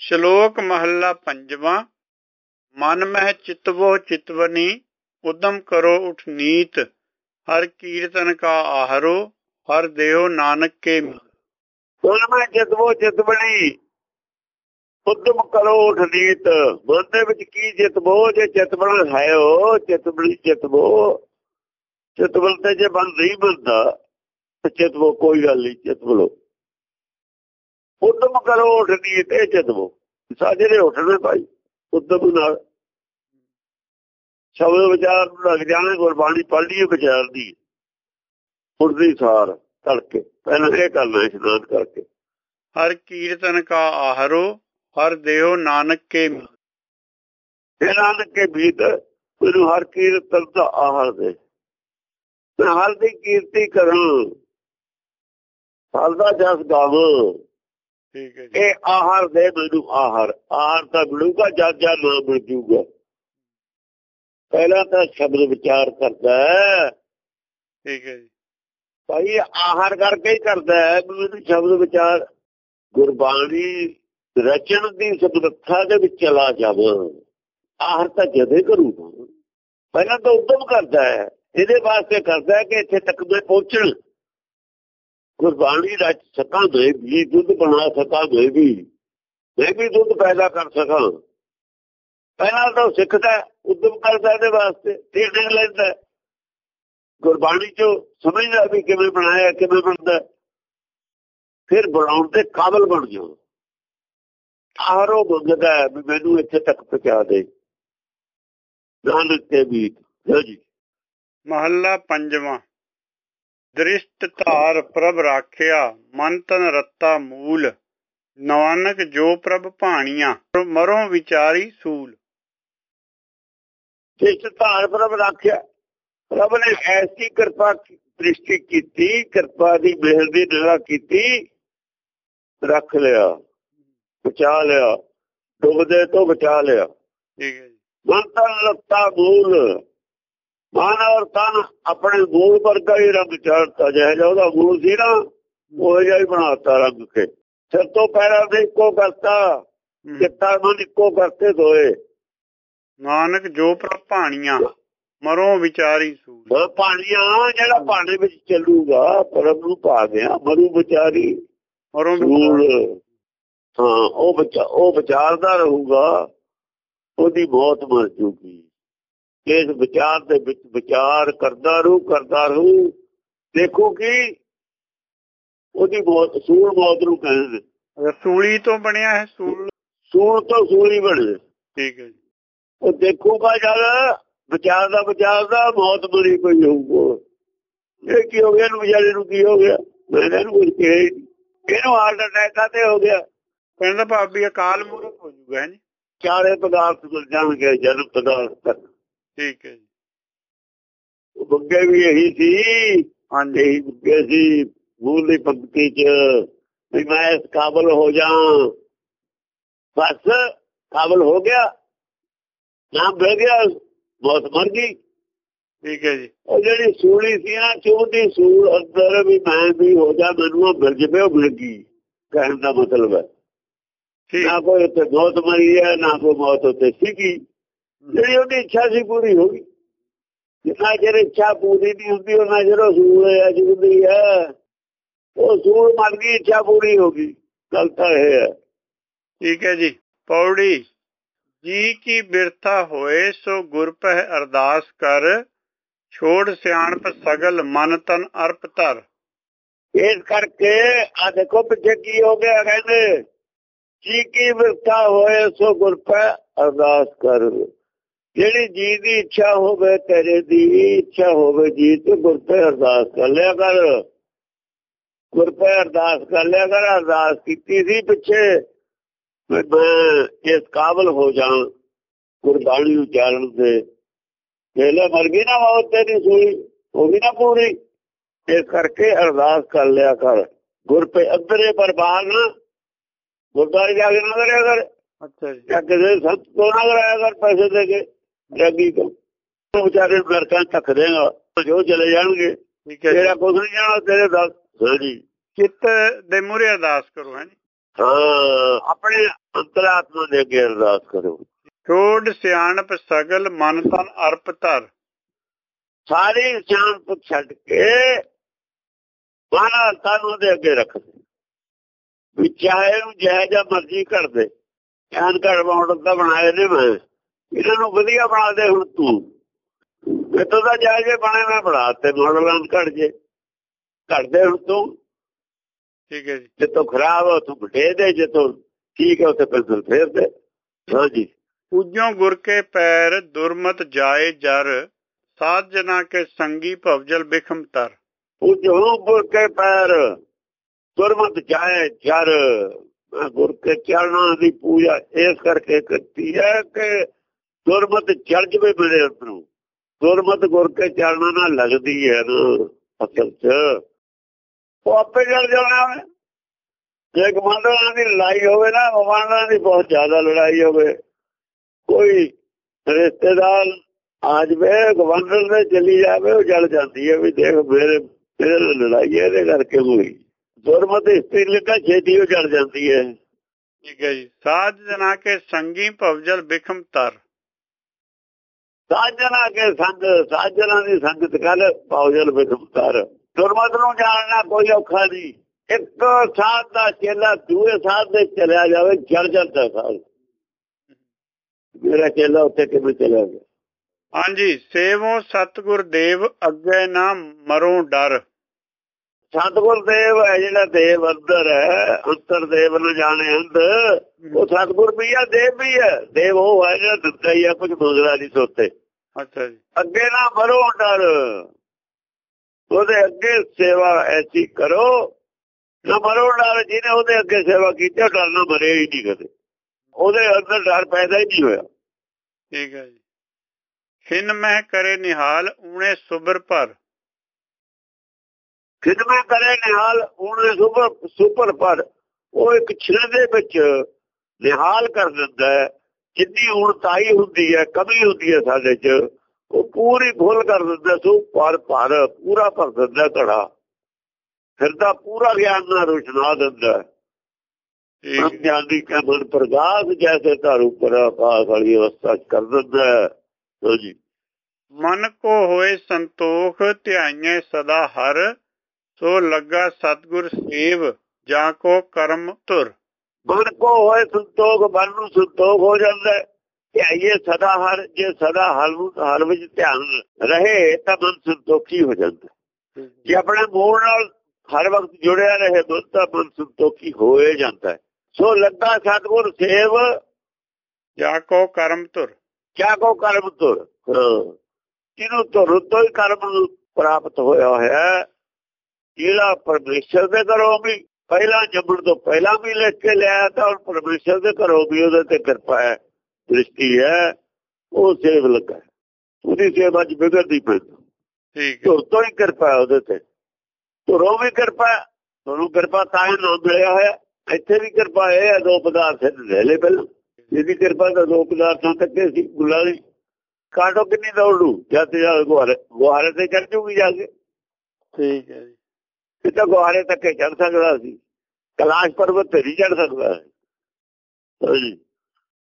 ਸ਼ਲੋਕ ਮਹੱਲਾ ਪੰਜਵਾਂ, ਮਨ ਮਹਿ ਚਿਤਵੋ ਚਿਤਵਨੀ, ਉਦਮ ਕਰੋ ਉਠ ਨੀਤ, ਹਰ ਕੀਰਤਨ ਕਾ ਆਹਰੋ, ਹਰ ਦੇਹੋ ਨਾਨਕ ਕੇ ਮਨ ਮੈਂ ਜਿਤਵੋ ਚਿਤਵਣੀ ਉਦਮ ਕਰੋ ਉਠਨੀਤ ਨੀਤ, ਮਨ ਦੇ ਵਿੱਚ ਕੀ ਜਿਤਵੋ ਜੇ ਚਿਤਵਣ ਹੈ ਉਹ ਚਿਤਵਣੀ ਜਿਤਵੋ ਚਿਤਵਲ ਤੇ ਜੇ ਬੰਦ ਨਹੀਂ ਬੰਦਾ ਤੇ ਚਿਤਵੋ ਕੋਈ ਗੱਲ ਨਹੀਂ, ਚਿਤਵਲੋ। ਉਦਮ ਕਰੋ ਉਠ ਨੀਤ ਇਹ ਚਿਤਵੋ ਸਾਡੇ ਦੇ ਉੱਠਣੇ ਭਾਈ ਉਦਮ ਨਾਲ। ਸ਼ਬਦ ਵਿਚਾਰ ਨੂੰ ਲੱਗ ਜਾਣੇ ਗੁਰਬਾਣੀ ਪੜ੍ਹ ਲਈਏ ਵਿਚਾਰ ਦੀ ਉੱਠਦੀ ਸਾਰ ਤੜਕੇ। ਪਹਿਲਾਂ ਇਹ ਕਰਨਾ ਇਸ਼ਨਾਨ ਕਰਕੇ। ਹਰ ਕੀਰਤਨ ਕਾ ਆਹਰੋ ਹਰ ਦੇਹੋ ਨਾਨਕ ਕੇ ਇਹ ਨਾਨਕ ਕੇ ਬੀਤ ਮੈਨੂੰ ਹਰ ਕੀਰਤਨ ਦਾ ਆਹਰ ਦੇ। ਮੈਂ ਹਰ ਦੀ ਕੀਰਤੀ ਕਰਾਂ। ਹਰ ਦਾ ਜਸ ਗਾਵਾਂ। ਠੀਕ ਹੈ ਜੀ। ਇਹ ਆਹਾਰ ਦੇ ਮੈਨੂੰ ਆਹਾਰ। ਆਹਾਰ ਤਾਂ ਮਿਲੂਗਾ ਜਦ ਜਦ ਨਾ ਮਿਲ ਜੂਗਾ। ਪਹਿਲਾਂ ਤਾਂ ਸ਼ਬਦ ਵਿਚਾਰ ਕਰਦਾ ਹੈ। ਠੀਕ ਹੈ ਜੀ। ਭਾਈ ਆਹਾਰ ਕਰਕੇ ਹੀ ਕਰਦਾ ਹੈ ਮੈਨੂੰ ਸ਼ਬਦ ਵਿਚਾਰ। ਗੁਰਬਾਣੀ ਰਚਨ ਦੀ ਸਮਰੱਥਾ ਦੇ ਵਿੱਚ ਚਲਾ ਜਾਵਾਂ। ਆਹਾਰ ਤਾਂ ਜਦੇ ਕਰੂਗਾ। ਪਹਿਲਾਂ ਤਾਂ ਉਦਮ ਕਰਦਾ ਹੈ। ਇਹਦੇ ਵਾਸਤੇ ਕਰਦਾ ਹੈ ਕਿ ਇੱਥੇ ਤੱਕ ਮੈਂ ਪਹੁੰਚਣ। ਗੁਰਬਾਣੀ ਰਚ ਸਕਾਂ ਮੈਂ ਵੀ, ਦੁੱਧ ਬਣਾ ਸਕਾਂ ਮੈਂ ਵੀ। ਮੈਂ ਵੀ ਦੁੱਧ ਪੈਦਾ ਕਰ ਸਕਾਂ। ਪਹਿਲਾਂ ਤਾਂ ਸਿੱਖਦਾ, ਉਦਮ ਕਰਦਾ ਇਹਦੇ ਵਾਸਤੇ ਟ੍ਰੇਨਿੰਗ ਲੈਂਦਾ। ਗੁਰਬਾਣੀ ਚੋਂ ਸਮਝਦਾ ਵੀ ਕਿਵੇਂ ਬਣਾਇਆ, ਕਿਵੇਂ ਬਣਦਾ। ਫਿਰ ਬਣਾਉਣ ਦੇ ਕਾਬਲ ਬਣ ਜਾਓ। ਆਹਰੋ ਮੰਗਦਾ ਵੀ ਮੈਨੂੰ ਇੱਥੇ ਤੱਕ ਪਹੁੰਚਾ ਦੇ। ਨਾਨਕ ਤੇ ਵੀ ਜੀ। ਮਹੱਲਾ ਪੰਜਵਾਂ। ਦ੍ਰਿਸ਼ਟ ਧਾਰ ਪ੍ਰਭ ਰਾਖਿਆ ਮਨ ਤਨ ਰੱਤਾ ਮੂਲ ਨਾਨਕ ਜੋ ਪ੍ਰਭ ਭਾਣੀਆਂ ਮਰੋ ਵਿਚਾਰੀ ਸੂਲ। ਜਿਸ ਧਾਰ ਪ੍ਰਭ ਰੱਖਿਆ ਪ੍ਰਭ ਨੇ ਐਸੀ ਕਿਰਪਾ ਦ੍ਰਿਸ਼ਟੀ ਕੀਤੀ ਕਿਰਪਾ ਦੀ ਮਿਹਰ ਦੀ ਨਿਗਾਹ ਕੀਤੀ ਰੱਖ ਲਿਆ ਬਚਾ ਲਿਆ ਡੁੱਬਦੇ ਤੋਂ ਬਚਾ ਲਿਆ। ਠੀਕ ਹੈ ਜੀ। ਮਨ ਤਨ ਲੱਤਾ ਮੂਲ ਮਨ ਔਰ ਤਨ ਆਪਣੇ ਮੂਲ ਵਰਗਾ ਹੀ ਰੰਗ ਚੜਤਾ ਜਿਹੇ ਜਿਹਾ ਉਹਦਾ ਮੂਲ ਸੀ ਨਾ ਉਹ ਜਿਹਾ ਹੀ ਬਣਾਤਾ ਰੰਗ ਕੇ। ਸਿਰ ਤੋਂ ਪੈਰਾਂ ਦੇ ਇੱਕੋ ਕਰਤਾ। ਚਿੱਤਾ ਮਨ ਇੱਕੋ ਕਰਤੇ ਦੋਏ ਨਾਨਕ ਜੋ ਪ੍ਰਭ ਭਾਣੀਆਂ ਮਰੋ ਵਿਚਾਰੀ ਸੂਲ ਉਹ ਪਾਣੀਆਂ ਜਿਹੜਾ ਪਾਣੀ ਵਿੱਚ ਚੱਲੂਗਾ ਪਰਮ ਨੂੰ ਪਾ ਗਿਆ ਮਰੂ ਵਿਚਾਰੀ ਮਰੋ ਸੂਲ ਹਾਂ ਉਹ ਬੱਚਾ ਉਹ ਵਿਚਾਰਦਾ ਰਹੂਗਾ ਉਹਦੀ ਮੌਤ ਮਰ ਜੂਗੀ। ਇਸ ਵਿਚਾਰ ਦੇ ਵਿੱਚ ਵਿਚਾਰ ਕਰਦਾ ਰਹੂ ਕਰਦਾ ਰਹੂ। ਦੇਖੋ ਕਿ ਉਹਦੀ ਮੌਤ ਸੂਲ ਮੌਤ ਨੂੰ ਕਹਿੰਦੇ। ਰਸੂਲੀ ਤੋਂ ਬਣਿਆ ਹੈ ਸੂਲ? ਸੂਲ ਤੋਂ ਸੂਲੀ ਬਣੇ ਠੀਕ ਹੈ ਜੀ। ਉਹ ਦੇਖੂਗਾ ਜਦ ਵਿਚਾਰ ਦਾ ਵਿਚਾਰ ਦਾ ਮੌਤ ਮਰੀ ਪਈ ਹੋਊਗਾ। ਇਹ ਕੀ ਹੋ ਗਿਆ? ਇਹਨੂੰ ਵਿਚਾਰੇ ਨੂੰ ਕੀ ਹੋ ਗਿਆ? ਮੈਂ ਇਹਨੂੰ ਕੁਝ ਕਿਹਾ ਇਹਨੂੰ ਹਾਰਟ ਅਟੈਕ ਆਤੇ ਹੋ ਗਿਆ। ਕਹਿੰਦਾ ਭਾਬੀ ਅਕਾਲ ਮੂਰਤ ਹੋ ਜੂਗਾ ਹੈ ਜੀ। ਚਾਰੇ ਪਦਾਰਥ ਮਿਲ ਜਾਣਗੇ ਜਨਮ ਪਦਾਰਥ ਤੱਕ। ਠੀਕ ਹੈ ਜੀ। ਉਹ ਬੱਗੇ ਵੀ ਇਹੀ ਸੀ ਹਾਂਜੀ। ਇਹੀ ਬੱਗੇ ਸੀ ਮੂਲ ਦੀ ਪੰਕਤੀ ਚ ਵੀ ਮੈਂ ਇਸ ਕਾਬਲ ਹੋ ਜਾ ਬਸ ਕਾਬਲ ਹੋ ਗਿਆ। ਨਾਮ ਮਿਲ ਗਿਆ ਬਹੁਤ ਮਰ ਗਈ। ਠੀਕ ਹੈ ਜੀ। ਉਹ ਜਿਹੜੀ ਸੂਲੀ ਸੀ ਨਾ ਚੋਂਦੀ ਸੂਲ ਅੰਦਰ ਵੀ ਮੈਂ ਵੀ ਹੋ ਜਾ ਮੈਨੂੰ ਉਹ ਮਿਲ ਜਵੇ ਉਹ ਮਿਲ ਗਈ। ਕਹਿਣ ਦਾ ਮਤਲਬ ਹੈ। ਨਾ ਕੋਈ ਉੱਥੇ ਮੌਤ ਮਰੀ ਹੈ ਨਾ ਕੋਈ ਮੌਤ ਉੱਥੇ ਸੀਗੀ। ਜਿਹੜੀ ਉਹਦੀ ਇੱਛਾ ਸੀ ਪੂਰੀ ਹੋ ਗਈ। ਜਿੰਨਾ ਚਿਰ ਇੱਛਾ ਪੂਰੀ ਨਹੀਂ ਹੁੰਦੀ ਉਹਨਾਂ ਚਿਰ ਉਹ ਸੂਲ ਹੈ ਜਿੰਦੀ ਹੈ ਉਹ ਸੂਲ ਮਰ ਗਈ ਇੱਛਾ ਪੂਰੀ ਹੋ ਗਈ। ਗੱਲ ਤਾਂ ਇਹ ਹੈ। ਠੀਕ ਹੈ ਜੀ। ਪੌੜੀ ਜੀ ਕੀ ਬਿਰਥਾ ਹੋਏ ਸੋ ਗੁਰ ਪਹਿ ਅਰਦਾਸ ਕਰ। ਛੋੜ ਸਿਆਣਪ ਸਗਲ ਮਨ ਤਨ ਅਰਪ ਧਰ। ਇਸ ਕਰਕੇ ਆ ਦੇਖੋ ਪਿੱਛੇ ਕੀ ਹੋ ਗਿਆ ਕਹਿੰਦੇ ਜੀ ਕੀ ਵਿਰਥਾ ਹੋਏ ਸੋ ਗੁਰ ਪੈ ਅਰਦਾਸ ਕਰ। ਜਿਹੜੀ ਜੀ ਦੀ ਇੱਛਾ ਹੋਵੇ ਤੇਰੇ ਦੀ ਇੱਛਾ ਹੋਵੇ ਜੀ ਤੇ ਗੁਰ ਅਰਦਾਸ ਕਰ ਲਿਆ ਕਰ। ਗੁਰ ਅਰਦਾਸ ਕਰ ਲਿਆ ਕਰ ਅਰਦਾਸ ਕੀਤੀ ਸੀ ਪਿੱਛੇ ਮੈਂ ਇਸ ਕਾਬਲ ਹੋ ਜਾਂ ਗੁਰਬਾਣੀ ਉਚਾਰਨ ਦੇ ਪਹਿਲੇ ਮਰ ਗਈ ਨਾ ਮੌਤ ਤੇਰੀ ਸੂਈ ਹੋ ਗਈ ਨਾ ਪੂਰੀ। ਇਸ ਕਰਕੇ ਅਰਦਾਸ ਕਰ ਲਿਆ ਕਰ। ਗੁਰ ਪੇ ਅੰਦਰੇ ਬਰਬਾਦ ਨਾ। ਗੁਰਦਾਰੇ ਜਾ ਕੇ ਨਾ ਕਰਿਆ ਕਰ। ਅੱਛਾ ਜੀ। ਜਾਂ ਕਿਸੇ ਸੰਤ ਤੋਂ ਨਾ ਕਰਾਇਆ ਕਰ ਪੈਸੇ ਦੇ ਕੇ। ਜੱਗੀ ਤੋਂ। ਉਹ ਵਿਚਾਰੇ ਚ ਧੱਕ ਦੇਗਾ ਜੋ ਚਲੇ ਜਾਣਗੇ। ਠੀਕ ਹੈ ਜੀ। ਤੇਰਾ ਕੁਝ ਨਹੀਂ ਜਾਣਾ ਤੇਰੇ ਦੱਸ ਹਾਂਜੀ ਚਿੱਤ ਦੇ ਮੂਹਰੇ ਅਰਦਾਸ ਕਰੋ ਹੈ ਜੀ। ਹਾਂ ਆਪਣੇ ਅੰਤਰਾਤਮਾ ਦੇ ਅੱਗੇ ਅਰਦਾਸ ਕਰੋ। ਛੋੜ ਸਿਆਣਪ ਸਗਲ ਮਨ ਤਨ ਅਰਪ ਧਰ। ਸਾਰੀ ਸਿਆਣਪ ਛੱਡ ਕੇ ਮਨ ਤਨ ਉਹਦੇ ਅੱਗੇ ਰੱਖ ਦੇ ਵੀ ਚਾਹੇ ਨੂੰ ਜੈ ਜਾਂ ਮਰਜ਼ੀ ਕਰ ਦੇ। ਧਿਆਨ ਘੜ ਮਾਡਲ ਤਾਂ ਬਣਾਏ ਨੇ ਮੈਂ। ਇਹਨਾਂ ਨੂੰ ਵਧੀਆ ਬਣਾ ਦੇ ਹੁਣ ਤੂੰ। ਕਿਤੋਂ ਦਾ ਜਾ ਜੇ ਬਣੇ ਮੈਂ ਬਣਾ ਤੇ ਮਾਡਲਾਂ ਘੜ ਜੇ। ਘੜ ਦੇ ਹੁਣ ਤੂੰ। ਠੀਕ ਹੈ ਜੀ। ਜਿੱਤੋਂ ਖਰਾਬ ਹੋ ਤੂੰ ਬਟੇ ਦੇ ਜਿੱਤੋਂ ਠੀਕ ਹੈ ਉੱਥੇ ਪੈਨਸਲ ਫੇਰ ਦੇ। ਹਾਂਜੀ ਪੂਜੋ ਗੁਰ ਕੇ ਪੈਰ ਦੁਰਮਤ ਜਾਏ ਜਰ ਸਾਧ ਜਨਾ ਕੇ ਸੰਗੀ ਭਵਜਲ ਬਿਖਮ ਤਰ। ਪੂਜੋ ਗੁਰ ਕੇ ਪੈਰ ਦੁਰਮਤ ਜਾਏ ਜਰ। ਗੁਰ ਕੇ ਚਰਨਾਂ ਦੀ ਪੂਜਾ ਇਸ ਕਰਕੇ ਕਰਤੀ ਹੈ ਕਿ ਦੁਰਮਤ ਚੜ ਜਵੇ ਮੇਰੇ ਅੰਦਰੋਂ। ਦੁਰਮਤ ਗੁਰ ਕੇ ਚਰਨਾਂ ਨਾਲ ਲੱਗਦੀ ਹੈ ਨਾ ਅਸਲ 'ਚ। ਉਹ ਆਪੇ ਜਲ ਜਾਣਾ ਹੈ। ਜੇ ਕਮਾਂਡਰਾਂ ਦੀ ਲੜਾਈ ਹੋਵੇ ਨਾ, ਕਮਾਂਡਰਾਂ ਦੀ ਬਹੁਤ ਜ਼ਿਆਦਾ ਲੜਾਈ ਹੋਵੇ। ਕੋਈ ਰਿਸ਼ਤੇਦਾਰ ਆ ਜਵੇ ਗਵਰਨਰ ਦੇ ਚਲੀ ਜਾਵੇ, ਉਹ ਜਲ ਜਾਂਦੀ ਹੈ ਵੀ ਦੇਖ ਮੇਰੇ ਮੇਰੇ ਲੜਾਈ ਹੈ, ਇਹਦੇ ਕਰਕੇ ਹੋਈ। ਦੁਰਮਤ ਇਸਤਰੀ ਲਿਖਾ ਛੇਤੀ ਉਹ ਜਲ ਜਾਂਦੀ ਹੈ। ਠੀਕ ਹੈ ਜੀ। ਸਾਧ ਜਨਾ ਕੇ ਸੰਗੀ ਭਵਜਲ ਬਿਖਮ ਤਰ। ਸਾਜਣਾ ਕੇ ਸੰਗ ਸਾਜਣਾ ਦੀ ਸੰਗਤ ਕਰ ਪਾਉਜਲ ਬਿਖਮਤਾਰ ਦੁਰਮਤ ਨੂੰ ਜਾਣਨਾ ਕੋਈ ਔਖਾ ਨਹੀਂ। ਇੱਕ ਸਾਧ ਦਾ ਚੇਲਾ ਦੂਏ ਸਾਧ ਦੇ ਚਲਿਆ ਜਾਵੇ ਜੜ ਜਾਂਦਾ ਸਾਧ। ਮੇਰਾ ਚੇਲਾ ਉੱਥੇ ਕਿਵੇਂ ਚਲਾ ਗਿਆ? ਹਾਂਜੀ ਸੇਵੋ ਸਤਗੁਰ ਦੇਵ ਅੱਗੇ ਨਾ ਮਰੋ ਡਰ। ਸਤਗੁਰ ਦੇਵ ਹੈ ਜਿਹੜਾ ਦੇਵ ਅੰਦਰ ਹੈ ਅੰਤਰ ਦੇਵ ਨੂੰ ਜਾਣੇ ਅੰਦ ਉਹ ਸਤਗੁਰ ਵੀ ਹੈ ਦੇਵ ਵੀ ਹੈ ਦੇਵ ਉਹ ਹੈ ਜਿਹੜਾ ਦਿੱਤਾ ਹੀ ਹੈ ਕੁਝ ਦੂਸਰਾ ਨਹੀਂ ਸੋਤੇ ਅੱਛਾ ਜੀ। ਅੱਗੇ ਨਾ ਮਰੋ ਡਰ। ਉਹਦੇ ਅੱਗੇ ਸੇਵਾ ਐਸੀ ਕਰੋ ਨਾ ਮਰੋ ਡਰ ਜਿਹਨੇ ਉਹਦੇ ਅੱਗੇ ਸੇਵਾ ਕੀਤੀ ਉਹ ਡਰ ਨਾ ਮਰੇ ਹੀ ਨਹੀਂ ਕਦੇ। ਉਹਦੇ ਅੰਦਰ ਡਰ ਪੈਦਾ ਹੀ ਨਹੀਂ ਹੋਇਆ। ਠੀਕ ਹੈ ਜੀ। ਖਿਨ ਮਹਿ ਕਰੇ ਨਿਹਾਲ ਊਣੇ ਸੁਬਰ ਪਰ ਖਿਦਮਤ ਕਰੇ ਨਿਹਾਲ ਉਹਨੇ ਸੁਪਰ ਸੁਪਰ ਪਰ ਉਹ ਇੱਕ ਛਿਲੇ ਦੇ ਵਿੱਚ ਨਿਹਾਲ ਕਰ ਦਿੰਦਾ ਹੈ। ਜਿੰਨੀ ਉਣਤਾਈ ਹੁੰਦੀ ਹੈ ਕਮੀ ਹੁੰਦੀ ਹੈ ਸਾਡੇ 'ਚ ਉਹ ਪੂਰੀ ਫੁੱਲ ਕਰ ਦਿੰਦਾ ਸੋ ਪਰ ਪਰ ਪੂਰਾ ਭਰ ਦਿੰਦਾ ਘੜਾ। ਫਿਰਦਾ ਪੂਰਾ ਗਿਆਨ ਨਾਲ ਰੁਸ਼ਨਾ ਦਿੰਦਾ। ਗਿਆਨ ਦੀ ਕਮਨ ਪ੍ਰਗਾਸ ਜੈਸੇ ਧਾਰੂ ਪਰ ਆਕਾਸ਼ ਵਾਲੀ ਅਵਸਥਾ ਕਰ ਦਿੰਦਾ ਹੈ। ਹਾਂਜੀ ਮਨ ਕੋ ਹੋਏ ਸੰਤੋਖ ਧਿਆਈਏ ਸਦਾ ਹਰ ਸੋ ਲੱਗਾ ਸਤਗੁਰ ਸੇਵ ਜਾਂ ਕੋ ਕਰਮ ਧੁਰ। ਮਨ ਕੋ ਹੋਏ ਸੰਤੋਖ ਮਨ ਨੂੰ ਸੰਤੋਖ ਹੋ ਜਾਂਦਾ ਹੈ। ਧਿਆਈਏ ਸਦਾ ਹਰ ਜੇ ਸਦਾ ਹਰ ਹਰ ਵਿੱਚ ਧਿਆਨ ਰਹੇ ਤਾਂ ਮਨ ਸੰਤੋਖੀ ਹੋ ਜਾਂਦਾ। ਜੇ ਆਪਣੇ ਮੂਲ ਨਾਲ ਹਰ ਵਕਤ ਜੁੜਿਆ ਰਹੇ ਮਨ ਤਾਂ ਮਨ ਸੰਤੋਖੀ ਹੋਏ ਜਾਂਦਾ। ਸੋ ਲੱਗਾ ਸਤਗੁਰ ਸੇਵ ਜਾਂ ਕੋ ਕਰਮ ਧੁਰ। ਕਿਆ ਕੋ ਕਰਮ ਤੁਰ ਜਿਹਨੂੰ ਤੁਰ ਤੋਂ ਹੀ ਕਰਮ ਪ੍ਰਾਪਤ ਹੋਇਆ ਹੈ। ਜਿਹੜਾ ਪਰਮੇਸ਼ਰ ਦੇ ਘਰੋਂ ਵੀ ਪਹਿਲਾਂ ਜੰਮਣ ਤੋਂ ਪਹਿਲਾਂ ਵੀ ਲਿਖ ਕੇ ਲਿਆ ਤਾਂ ਹੁਣ ਪਰਮੇਸ਼ਰ ਦੇ ਘਰੋਂ ਵੀ ਉਹਦੇ ਤੇ ਕਿਰਪਾ ਹੈ ਦ੍ਰਿਸ਼ਟੀ ਹੈ ਉਹ ਸੇਵ ਲੱਗਾ। ਉਹਦੀ ਸੇਵਾ ਚ ਵਿਗੜਦੀ ਪੈਂਦੀ ਠੀਕ ਹੈ। ਤੋਂ ਹੀ ਕਿਰਪਾ ਉਹਦੇ ਤੇ। ਤੁਰੋਂ ਵੀ ਕਿਰਪਾ ਤੁਹਾਨੂੰ ਕਿਰਪਾ ਤਾਂ ਹੀ ਨਾਮ ਮਿਲਿਆ ਹੋਇਆ। ਇੱਥੇ ਵੀ ਕਿਰਪਾ ਇਹ ਹੈ ਦੋ ਪਦਾਰਥ ਲੈ ਲੈ ਪਹਿਲਾਂ। ਇਹਦੀ ਕਿਰਪਾ ਤਾਂ ਦੋ ਪਦਾਰਥਾਂ ਤੱਕ ਸੀ ਗੁਲਾ ਦੀ ਕਾਟੋ ਕਿੰਨੀ ਦੌੜੂ ਜਦ ਜਾ ਗੁਹਾਰੇ ਗੁਹਾਰੇ ਤੇ ਚੜ ਜੂਗੀ ਜਾ ਕੇ। ਠੀਕ ਹੈ ਜੀ। ਇਹ ਤਾਂ ਗੁਹਾਰੇ ਤੱਕ ਚੜ ਸਕਦਾ ਸੀ। ਕਲਾਸ਼ ਪਰਬਤ ਤੇ ਨਹੀਂ ਚੜ ਸਕਦਾ ਹਾਂਜੀ।